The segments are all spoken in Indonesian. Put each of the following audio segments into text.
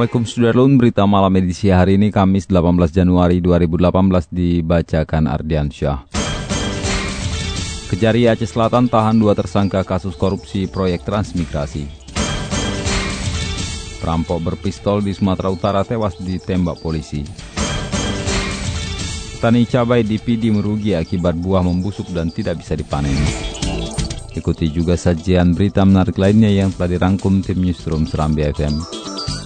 Assalamualaikum Sudarlun, berita malam edisi hari ini Kamis 18 Januari 2018 dibacakan Ardian Syah. Kejari Aceh Selatan tahan dua tersangka kasus korupsi proyek transmigrasi. Perampok berpistol di Sumatera Utara tewas ditembak polisi. Petani cabai di Pidi merugi akibat buah membusuk dan tidak bisa dipanen. Ikuti juga sajian berita menarik lainnya yang telah dirangkum tim Newsroom Serambi FM.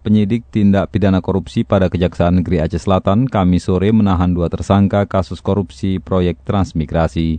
Penyidik Tindak Pidana Korupsi pada Kejaksaan Negeri Aceh Selatan kami sore menahan dua tersangka kasus korupsi proyek transmigrasi.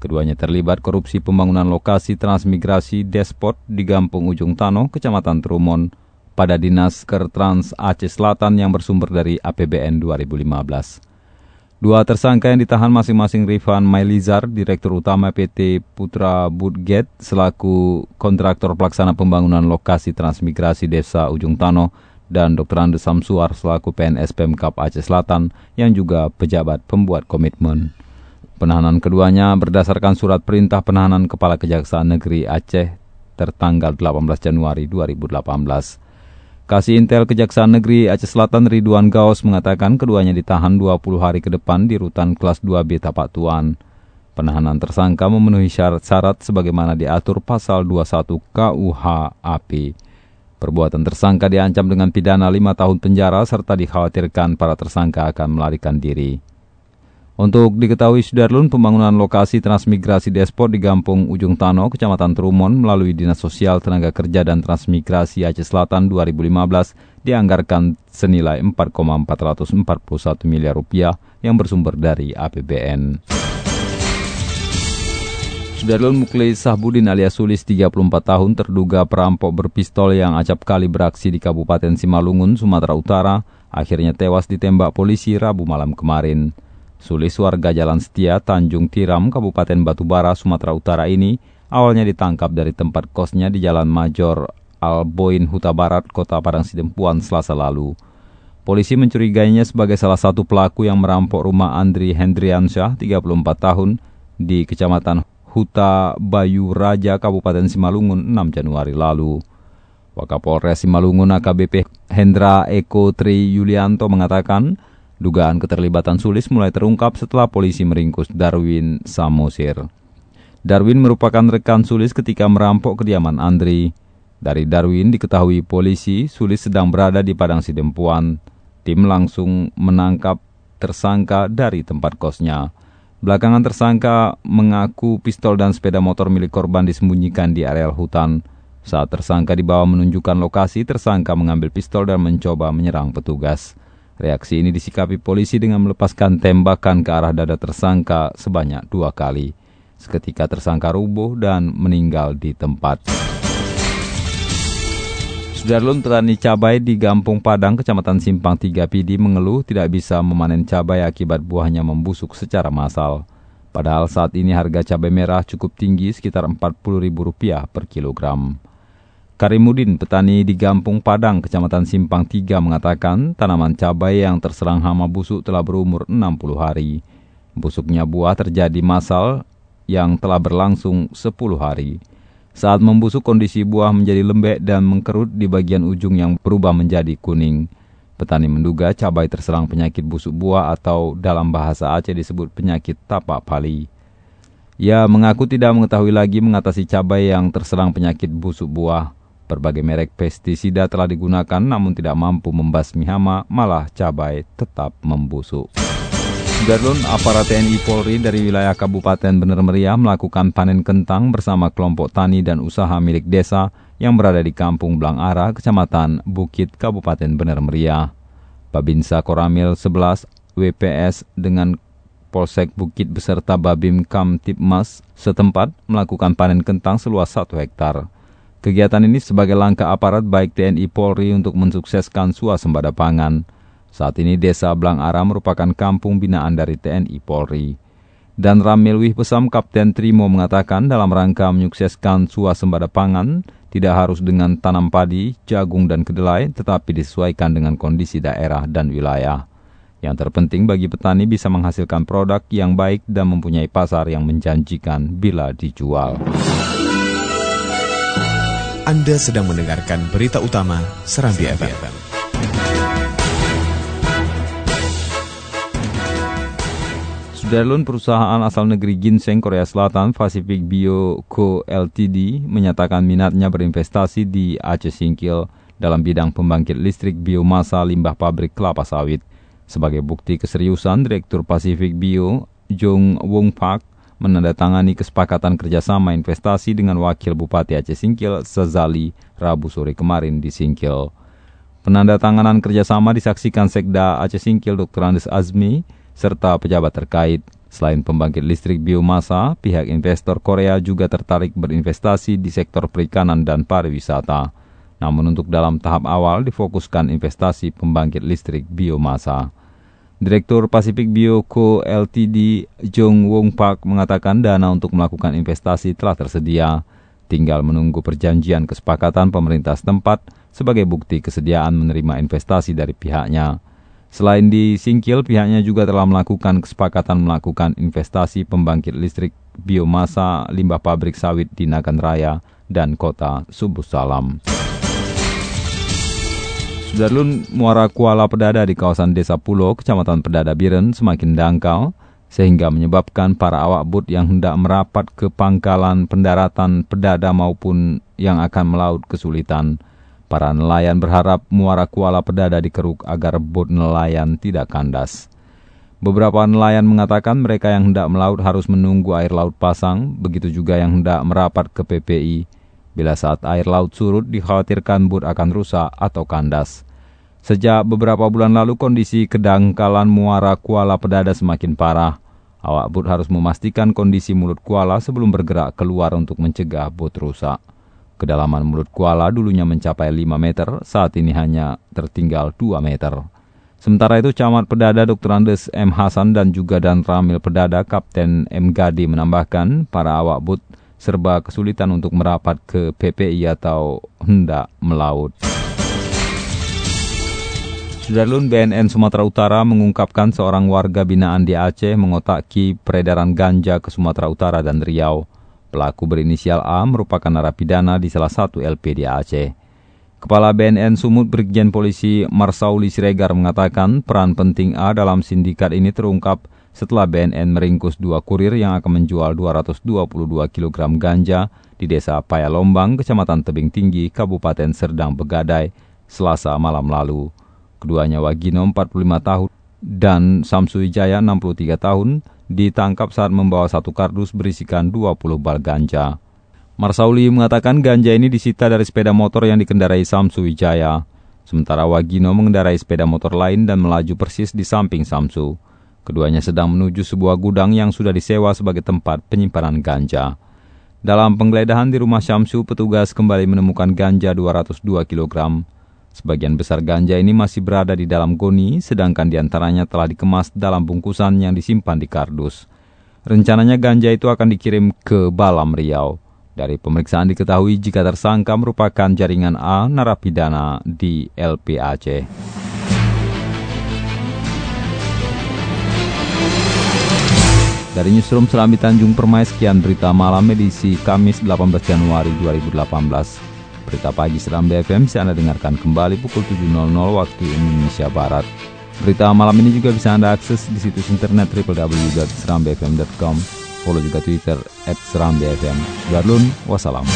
Keduanya terlibat korupsi pembangunan lokasi transmigrasi Despot di Gampung Ujung Tano, Kecamatan Trumon, pada Dinas Kertrans Aceh Selatan yang bersumber dari APBN 2015. Dua tersangka yang ditahan masing-masing Rifan Mailizar, Direktur Utama PT Putra Budget, selaku kontraktor pelaksana pembangunan lokasi transmigrasi Desa Ujung Tano, dan Dr. Andes Samsuar selaku PNS Pemkap Aceh Selatan yang juga pejabat pembuat komitmen. Penahanan keduanya berdasarkan surat perintah penahanan Kepala Kejaksaan Negeri Aceh tertanggal 18 Januari 2018. Kasih Intel Kejaksaan Negeri Aceh Selatan Ridwan Gaos mengatakan keduanya ditahan 20 hari ke depan di rutan kelas 2B Tapak Tuan. Penahanan tersangka memenuhi syarat-syarat sebagaimana diatur pasal 21 KUH AP. Perbuatan tersangka diancam dengan pidana 5 tahun penjara serta dikhawatirkan para tersangka akan melarikan diri. Untuk diketahui Sudarlun, pembangunan lokasi transmigrasi despot di Gampung Ujung Tano, Kecamatan Trumon melalui Dinas Sosial Tenaga Kerja dan Transmigrasi Aceh Selatan 2015 dianggarkan senilai 4,441 miliar rupiah yang bersumber dari APBN. Sudarlun Mukli Sahbudin alias Sulis 34 tahun terduga perampok berpistol yang acap kali beraksi di Kabupaten Simalungun, Sumatera Utara, akhirnya tewas ditembak polisi Rabu malam kemarin. Sulis warga Jalan Setia, Tanjung Tiram, Kabupaten Batubara, Sumatera Utara ini awalnya ditangkap dari tempat kosnya di Jalan Major Alboin, Huta Barat, Kota Padang Sidempuan, Selasa lalu. Polisi mencurigainya sebagai salah satu pelaku yang merampok rumah Andri Hendriansyah, 34 tahun, di Kecamatan Huta Bayu Raja, Kabupaten Simalungun, 6 Januari lalu. Wakapolres Simalungun AKBP Hendra Eko Tri Yulianto mengatakan, Dugaan keterlibatan Sulis mulai terungkap setelah polisi meringkus Darwin Samosir. Darwin merupakan rekan Sulis ketika merampok kediaman Andri. Dari Darwin diketahui polisi Sulis sedang berada di Padang Sidempuan. Tim langsung menangkap tersangka dari tempat kosnya. Belakangan tersangka mengaku pistol dan sepeda motor milik korban disembunyikan di areal hutan. Saat tersangka dibawa menunjukkan lokasi, tersangka mengambil pistol dan mencoba menyerang petugas. Reaksi ini disikapi polisi dengan melepaskan tembakan ke arah dada tersangka sebanyak dua kali. Seketika tersangka rubuh dan meninggal di tempat. Sudarlun petani cabai di Gampung Padang, Kecamatan Simpang 3 Pidi mengeluh tidak bisa memanen cabai akibat buahnya membusuk secara massal. Padahal saat ini harga cabai merah cukup tinggi sekitar Rp40.000 per kilogram. Karimudin, petani di Gampung Padang, Kecamatan Simpang 3 mengatakan tanaman cabai yang terserang hama busuk telah berumur 60 hari. Busuknya buah terjadi massal yang telah berlangsung 10 hari. Saat membusuk kondisi buah menjadi lembek dan mengkerut di bagian ujung yang berubah menjadi kuning. Petani menduga cabai terserang penyakit busuk buah atau dalam bahasa Aceh disebut penyakit tapak pali. Ia mengaku tidak mengetahui lagi mengatasi cabai yang terserang penyakit busuk buah. Berbagai merek pestisida telah digunakan namun tidak mampu membasmi hama, malah cabai tetap membusuk. Darlun, aparat TNI Polri dari wilayah Kabupaten Bener Meriah melakukan panen kentang bersama kelompok tani dan usaha milik desa yang berada di Kampung Blangara, Kecamatan Bukit, Kabupaten Bener Meriah. Babinsa Koramil 11 WPS dengan Polsek Bukit beserta Babim Kamtipmas setempat melakukan panen kentang seluas 1 hektar. Kegiatan ini sebagai langkah aparat baik TNI Polri untuk mensukseskan suasembada pangan. Saat ini Desa Blang Ara merupakan kampung binaan dari TNI Polri. Dan Ramil Wih Pesam Kapten Trimo mengatakan dalam rangka menyukseskan suasembada pangan, tidak harus dengan tanam padi, jagung, dan kedelai, tetapi disesuaikan dengan kondisi daerah dan wilayah. Yang terpenting bagi petani bisa menghasilkan produk yang baik dan mempunyai pasar yang menjanjikan bila dijual. Anda sedang mendengarkan berita utama Serambi FM. Sudarlun perusahaan asal negeri ginseng Korea Selatan Pacific Bio Co Ltd menyatakan minatnya berinvestasi di Aceh Singkil dalam bidang pembangkit listrik biomasa limbah pabrik kelapa sawit. Sebagai bukti keseriusan, Direktur Pacific Bio, Jong Wong Park, menandatangani kesepakatan kerjasama investasi dengan Wakil Bupati Aceh Singkil, Sezali, Rabu sore kemarin di Singkil. Penandatanganan kerjasama disaksikan Sekda Aceh Singkil Dr. Andes Azmi, serta pejabat terkait. Selain pembangkit listrik biomasa, pihak investor Korea juga tertarik berinvestasi di sektor perikanan dan pariwisata. Namun untuk dalam tahap awal difokuskan investasi pembangkit listrik biomasa. Direktur Pacific Bio Co Ltd Jong Wong Park mengatakan dana untuk melakukan investasi telah tersedia. Tinggal menunggu perjanjian kesepakatan pemerintah setempat sebagai bukti kesediaan menerima investasi dari pihaknya. Selain di Singkil, pihaknya juga telah melakukan kesepakatan melakukan investasi pembangkit listrik biomasa limbah pabrik sawit di Nagan Raya dan kota Subuh Salam. Sudarlun muara Kuala Pedada di kawasan Desa Pulo, Kecamatan Pedada Biren semakin dangkal, sehingga menyebabkan para awak bot yang hendak merapat ke pangkalan pendaratan Pedada maupun yang akan melaut kesulitan. Para nelayan berharap muara Kuala Pedada dikeruk agar bot nelayan tidak kandas. Beberapa nelayan mengatakan mereka yang hendak melaut harus menunggu air laut pasang, begitu juga yang hendak merapat ke PPI. Bila saat air laut surut, dikhawatirkan bot akan rusak atau kandas. Sejak beberapa bulan lalu kondisi kedangkalan muara kuala pedada semakin parah. Awak bot harus memastikan kondisi mulut kuala sebelum bergerak keluar untuk mencegah bot rusak. Kedalaman mulut kuala dulunya mencapai 5 meter, saat ini hanya tertinggal 2 meter. Sementara itu, Camat Pedada Dr. Andes M. Hasan dan juga Dan Ramil Pedada Kapten M. Gadi menambahkan para awak bot serba kesulitan untuk merapat ke PPI atau hendak melaut. Sudarlun BNN Sumatera Utara mengungkapkan seorang warga binaan di Aceh mengotaki peredaran ganja ke Sumatera Utara dan Riau. Pelaku berinisial A merupakan narapidana di salah satu LP di Aceh. Kepala BNN Sumut Brigjen Polisi Marsauli Siregar mengatakan peran penting A dalam sindikat ini terungkap setelah BNN meringkus dua kurir yang akan menjual 222 kg ganja di desa Payalombang, Kecamatan Tebing Tinggi, Kabupaten Serdang Begadai, Selasa malam lalu. Keduanya Wagino 45 tahun dan Samsu Wijaya 63 tahun ditangkap saat membawa satu kardus berisikan 20 bal ganja. Marsauli mengatakan ganja ini disita dari sepeda motor yang dikendarai Samsu Wijaya. Sementara Wagino mengendarai sepeda motor lain dan melaju persis di samping Samsu. Keduanya sedang menuju sebuah gudang yang sudah disewa sebagai tempat penyimpanan ganja. Dalam penggeledahan di rumah Syamsu, petugas kembali menemukan ganja 202 kg. Sebagian besar ganja ini masih berada di dalam goni, sedangkan di antaranya telah dikemas dalam bungkusan yang disimpan di kardus. Rencananya ganja itu akan dikirim ke Balam Riau. Dari pemeriksaan diketahui jika tersangka merupakan jaringan A narapidana di LPAC. Dari Newsroom Serambi Tanjung Permai, sekian berita malam edisi Kamis 18 Januari 2018. Berita pagi Serambi FM bisa Anda dengarkan kembali pukul 7.00 waktu Indonesia Barat. Berita malam ini juga bisa Anda akses di situs internet www.serambifm.com. Follow juga Twitter at Serambi FM. Darlun, wassalam.